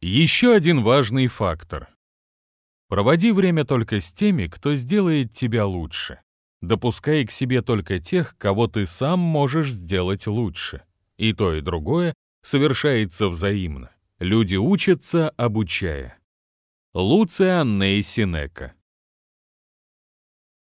Еще один важный фактор. Проводи время только с теми, кто сделает тебя лучше. Допускай к себе только тех, кого ты сам можешь сделать лучше. И то, и другое совершается взаимно. Люди учатся, обучая. Луция Ней Синека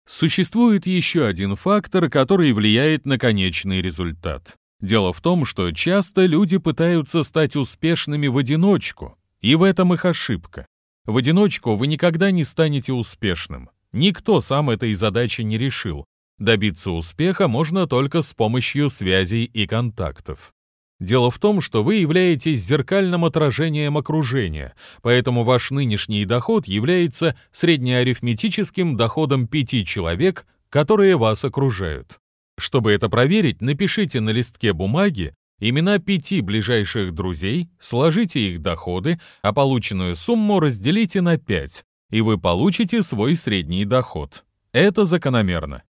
Существует еще один фактор, который влияет на конечный результат. Дело в том, что часто люди пытаются стать успешными в одиночку, и в этом их ошибка. В одиночку вы никогда не станете успешным. Никто сам этой задачи не решил. Добиться успеха можно только с помощью связей и контактов. Дело в том, что вы являетесь зеркальным отражением окружения, поэтому ваш нынешний доход является среднеарифметическим доходом пяти человек, которые вас окружают. Чтобы это проверить, напишите на листке бумаги имена пяти ближайших друзей, сложите их доходы, а полученную сумму разделите на пять, и вы получите свой средний доход. Это закономерно.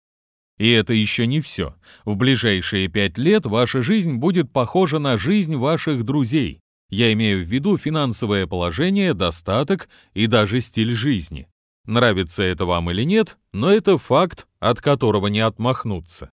И это еще не все. В ближайшие пять лет ваша жизнь будет похожа на жизнь ваших друзей. Я имею в виду финансовое положение, достаток и даже стиль жизни. Нравится это вам или нет, но это факт, от которого не отмахнуться.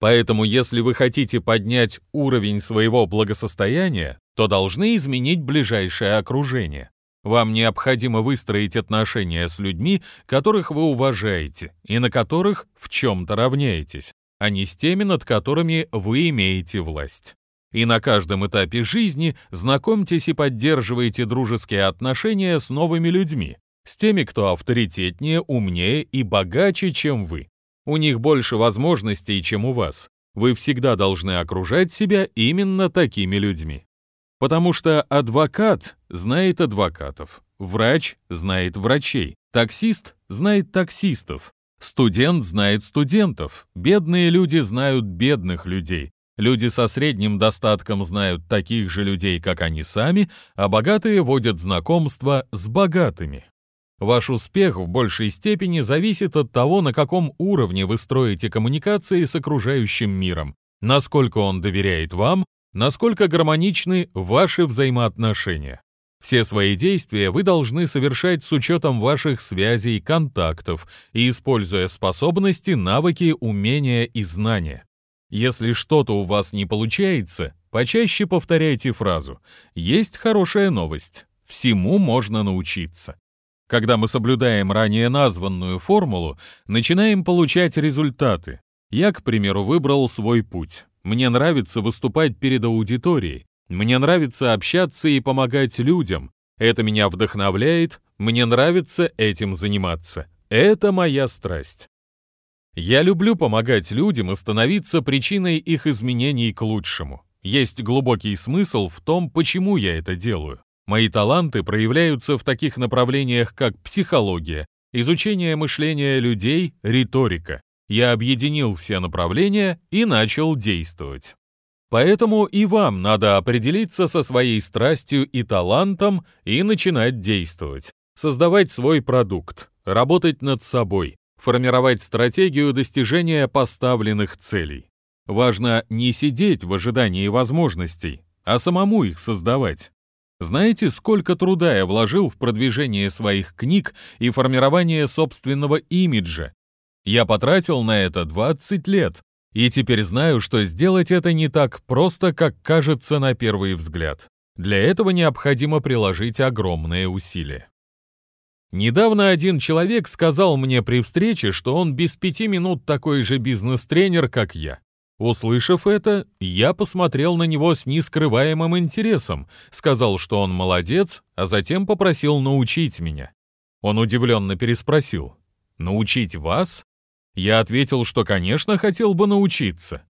Поэтому если вы хотите поднять уровень своего благосостояния, то должны изменить ближайшее окружение. Вам необходимо выстроить отношения с людьми, которых вы уважаете и на которых в чем-то равняетесь, а не с теми, над которыми вы имеете власть. И на каждом этапе жизни знакомьтесь и поддерживайте дружеские отношения с новыми людьми, с теми, кто авторитетнее, умнее и богаче, чем вы. У них больше возможностей, чем у вас. Вы всегда должны окружать себя именно такими людьми. Потому что адвокат знает адвокатов, врач знает врачей, таксист знает таксистов, студент знает студентов, бедные люди знают бедных людей, люди со средним достатком знают таких же людей, как они сами, а богатые водят знакомства с богатыми. Ваш успех в большей степени зависит от того, на каком уровне вы строите коммуникации с окружающим миром, насколько он доверяет вам насколько гармоничны ваши взаимоотношения. Все свои действия вы должны совершать с учетом ваших связей, контактов и используя способности, навыки, умения и знания. Если что-то у вас не получается, почаще повторяйте фразу «Есть хорошая новость. Всему можно научиться». Когда мы соблюдаем ранее названную формулу, начинаем получать результаты. Я, к примеру, выбрал свой путь. Мне нравится выступать перед аудиторией. Мне нравится общаться и помогать людям. Это меня вдохновляет, мне нравится этим заниматься. Это моя страсть. Я люблю помогать людям и становиться причиной их изменений к лучшему. Есть глубокий смысл в том, почему я это делаю. Мои таланты проявляются в таких направлениях, как психология, изучение мышления людей, риторика я объединил все направления и начал действовать. Поэтому и вам надо определиться со своей страстью и талантом и начинать действовать, создавать свой продукт, работать над собой, формировать стратегию достижения поставленных целей. Важно не сидеть в ожидании возможностей, а самому их создавать. Знаете, сколько труда я вложил в продвижение своих книг и формирование собственного имиджа, я потратил на это 20 лет, и теперь знаю, что сделать это не так просто, как кажется на первый взгляд. Для этого необходимо приложить огромные усилия. Недавно один человек сказал мне при встрече, что он без пяти минут такой же бизнес-тренер, как я. Услышав это, я посмотрел на него с нескрываемым интересом, сказал, что он молодец, а затем попросил научить меня. Он удивленно переспросил. «Научить вас? Я ответил, что, конечно, хотел бы научиться.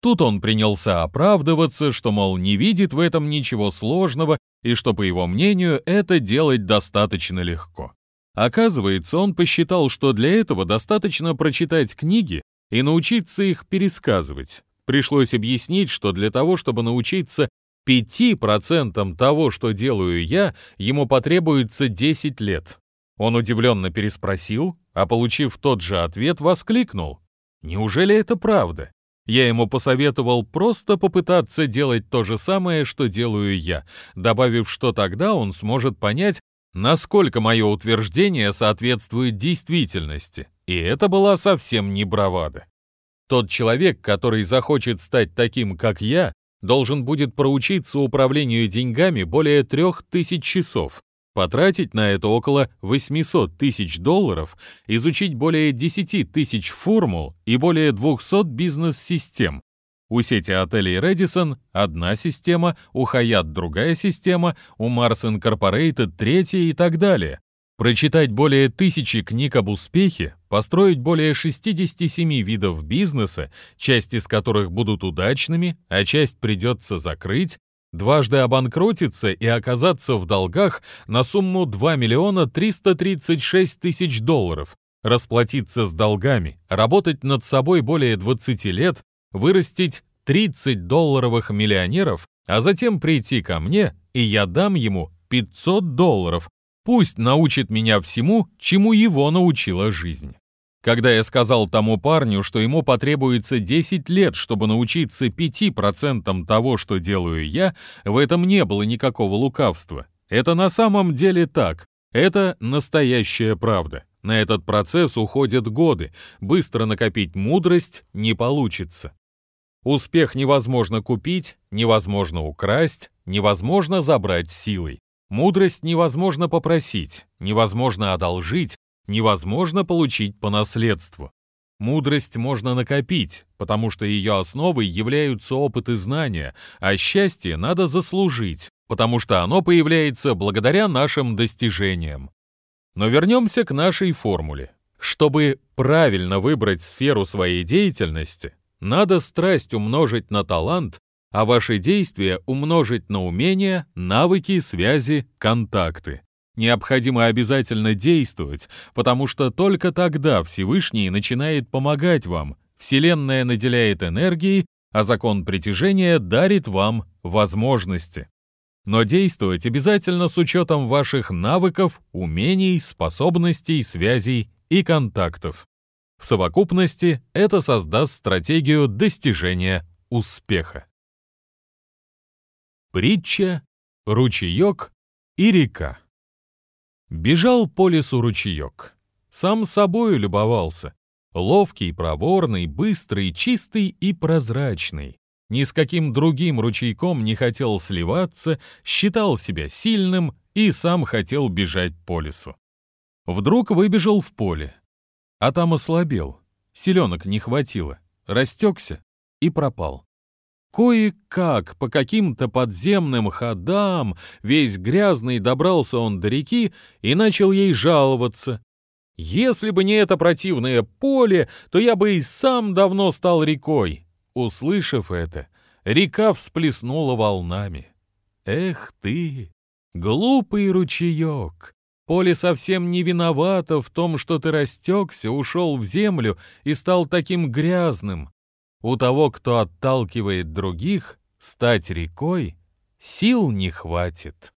Тут он принялся оправдываться, что, мол, не видит в этом ничего сложного и что, по его мнению, это делать достаточно легко. Оказывается, он посчитал, что для этого достаточно прочитать книги и научиться их пересказывать. Пришлось объяснить, что для того, чтобы научиться 5% того, что делаю я, ему потребуется 10 лет. Он удивленно переспросил, а получив тот же ответ, воскликнул. «Неужели это правда? Я ему посоветовал просто попытаться делать то же самое, что делаю я, добавив, что тогда он сможет понять, насколько мое утверждение соответствует действительности. И это была совсем не бравада. Тот человек, который захочет стать таким, как я, должен будет проучиться управлению деньгами более трех тысяч часов, потратить на это около 800 тысяч долларов, изучить более 10 тысяч формул и более 200 бизнес-систем. У сети отелей Редисон одна система, у Hyatt другая система, у Mars Incorporated третья и так далее. Прочитать более тысячи книг об успехе, построить более 67 видов бизнеса, часть из которых будут удачными, а часть придется закрыть, дважды обанкротиться и оказаться в долгах на сумму 2 миллиона 336 тысяч долларов, расплатиться с долгами, работать над собой более 20 лет, вырастить 30 долларовых миллионеров, а затем прийти ко мне, и я дам ему 500 долларов, пусть научит меня всему, чему его научила жизнь. Когда я сказал тому парню, что ему потребуется 10 лет, чтобы научиться 5% того, что делаю я, в этом не было никакого лукавства. Это на самом деле так. Это настоящая правда. На этот процесс уходят годы. Быстро накопить мудрость не получится. Успех невозможно купить, невозможно украсть, невозможно забрать силой. Мудрость невозможно попросить, невозможно одолжить, невозможно получить по наследству. Мудрость можно накопить, потому что ее основой являются опыт и знания, а счастье надо заслужить, потому что оно появляется благодаря нашим достижениям. Но вернемся к нашей формуле. Чтобы правильно выбрать сферу своей деятельности, надо страсть умножить на талант, а ваши действия умножить на умения, навыки, связи, контакты. Необходимо обязательно действовать, потому что только тогда Всевышний начинает помогать вам, Вселенная наделяет энергией, а закон притяжения дарит вам возможности. Но действовать обязательно с учетом ваших навыков, умений, способностей, связей и контактов. В совокупности это создаст стратегию достижения успеха. Притча, ручеек и река. Бежал по лесу ручеек. Сам собою любовался. Ловкий, проворный, быстрый, чистый и прозрачный. Ни с каким другим ручейком не хотел сливаться, считал себя сильным и сам хотел бежать по лесу. Вдруг выбежал в поле, а там ослабел, селенок не хватило, растекся и пропал. Кое-как, по каким-то подземным ходам, весь грязный добрался он до реки и начал ей жаловаться. «Если бы не это противное поле, то я бы и сам давно стал рекой». Услышав это, река всплеснула волнами. «Эх ты, глупый ручеек! Поле совсем не виновато в том, что ты растекся, ушел в землю и стал таким грязным. У того, кто отталкивает других, стать рекой сил не хватит.